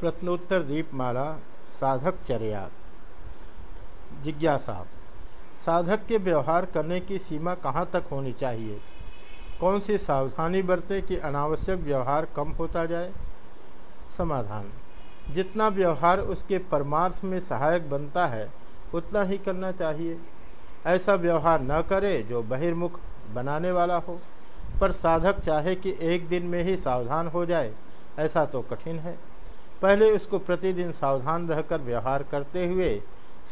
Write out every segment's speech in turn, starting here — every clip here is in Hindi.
प्रश्नोत्तर दीपमाला, साधक चर्या जिज्ञासा, साधक के व्यवहार करने की सीमा कहाँ तक होनी चाहिए? कौन सी सावधानी बरतें कि अनावश्यक व्यवहार कम होता जाए? समाधान, जितना व्यवहार उसके परमार्थ में सहायक बनता है, उतना ही करना चाहिए। ऐसा व्यवहार न करे जो बहिर्मुख बनाने वाला हो, पर साधक चाहे कि एक दिन में ही सावधान हो जाए, ऐसा तो कठिन है। पहले उसको प्रतिदिन सावधान रहकर व्यवहार करते हुए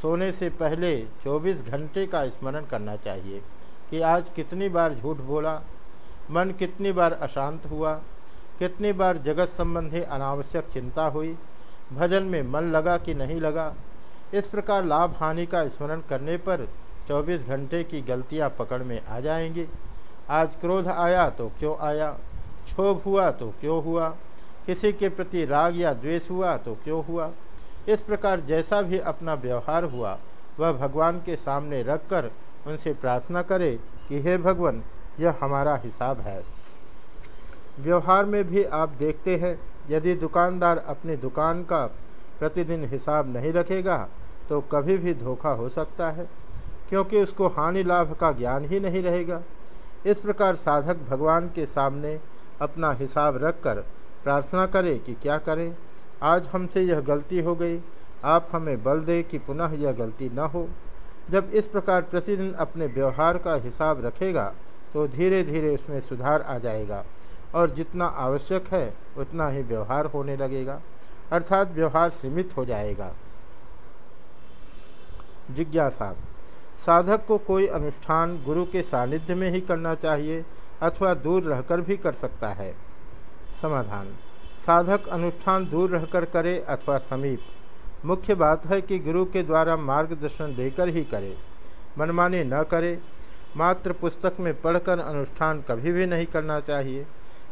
सोने से पहले 24 घंटे का स्मरण करना चाहिए कि आज कितनी बार झूठ बोला, मन कितनी बार अशांत हुआ, कितनी बार जगत संबंधी अनावश्यक चिंता हुई, भजन में मन लगा कि नहीं लगा। इस प्रकार लाभ हानि का स्मरण करने पर 24 घंटे की गलतियाँ पकड़ में आ जाएँगी। आज क्रोध आया तो क्यों आया, क्षोभ हुआ तो क्यों हुआ किसी के प्रति राग या द्वेष हुआ तो क्यों हुआ? इस प्रकार जैसा भी अपना व्यवहार हुआ, वह भगवान के सामने रखकर उनसे प्रार्थना करे कि, हे भगवान, यह हमारा हिसाब है। व्यवहार में भी आप देखते हैं, यदि दुकानदार अपनी दुकान का प्रतिदिन हिसाब नहीं रखेगा तो कभी भी धोखा हो सकता है, क्योंकि उसको हानि लाभ का ज्ञान ही नहीं रहेगा। इस प्रकार साधक भगवान के सामने अपना हिसाब रखकर प्रार्थना करें कि क्या करें। आज हमसे यह गलती हो गई। आप हमें बल दें कि पुनः यह गलती न हो। जब इस प्रकार प्रतिदिन अपने व्यवहार का हिसाब रखेगा तो धीरे धीरे उसमें सुधार आ जाएगा और जितना आवश्यक है, उतना ही व्यवहार होने लगेगा, अर्थात व्यवहार सीमित हो जाएगा। जिज्ञासा। साधक को कोई अनुष्ठान गुरु के सानिध्य में ही करना चाहिए अथवा दूर रहकर भी कर सकता है। समाधान। साधक अनुष्ठान दूर रहकर करे अथवा समीप। मुख्य बात है कि गुरु के द्वारा मार्गदर्शन देकर ही करे। मनमानी न करे। मात्र पुस्तक में पढ़कर अनुष्ठान कभी भी नहीं करना चाहिए।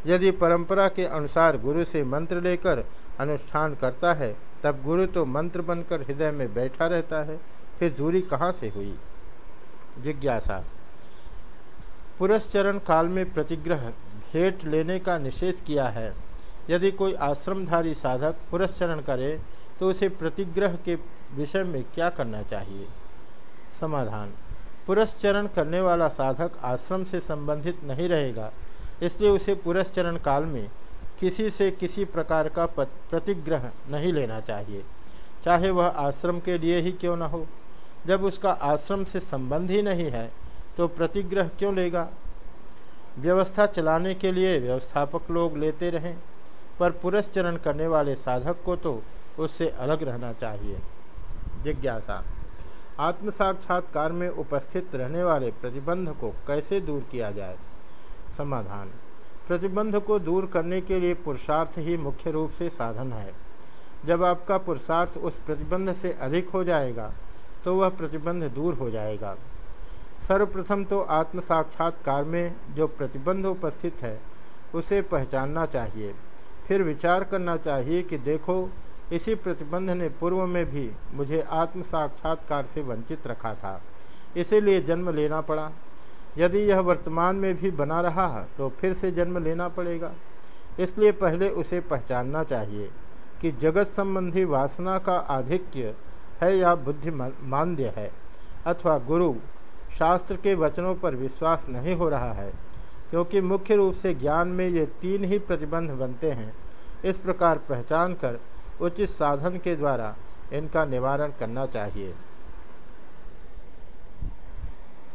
यदि परंपरा के अनुसार गुरु से मंत्र लेकर अनुष्ठान करता है, तब गुरु तो मंत्र बनकर हृदय में बैठा रहता है, फिर दूरी कहाँ से हुई? जिज्ञासा। पुरस्चरण काल में प्रतिग्रह भेंट लेने का निषेध किया है। यदि कोई आश्रमधारी साधक पुरस्चरण करे तो उसे प्रतिग्रह के विषय में क्या करना चाहिए? समाधान। पुरस्चरण करने वाला साधक आश्रम से संबंधित नहीं रहेगा, इसलिए उसे पुरस्चरण काल में किसी से किसी प्रकार का प्रतिग्रह नहीं लेना चाहिए। चाहे वह आश्रम के लिए ही क्यों न हो। जब उसका आश्रम से संबंध ही नहीं है तो प्रतिग्रह क्यों लेगा? व्यवस्था चलाने के लिए व्यवस्थापक लोग लेते रहें, पर पुरस्चरण करने वाले साधक को तो उससे अलग रहना चाहिए। जिज्ञासा। आत्म साक्षात्कार में उपस्थित रहने वाले प्रतिबंध को कैसे दूर किया जाए? समाधान। प्रतिबंध को दूर करने के लिए पुरुषार्थ ही मुख्य रूप से साधन है। जब आपका पुरुषार्थ उस प्रतिबंध से अधिक हो जाएगा तो वह प्रतिबंध दूर हो जाएगा। सर्वप्रथम तो आत्म साक्षात्कार में जो प्रतिबंध उपस्थित है, उसे पहचानना चाहिए। फिर विचार करना चाहिए कि देखो, इसी प्रतिबंध ने पूर्व में भी मुझे आत्म साक्षात्कार से वंचित रखा था। इसीलिए जन्म लेना पड़ा। यदि यह वर्तमान में भी बना रहा है तो फिर से जन्म लेना पड़ेगा। इसलिए पहले उसे पहचानना चाहिए कि जगत संबंधी वासना का आधिक्य है या बुद्धिमांद्य है, अथवा गुरु शास्त्र के वचनों पर विश्वास नहीं हो रहा है, क्योंकि मुख्य रूप से ज्ञान में ये तीन ही प्रतिबंध बनते हैं। इस प्रकार पहचान कर उचित साधन के द्वारा इनका निवारण करना चाहिए।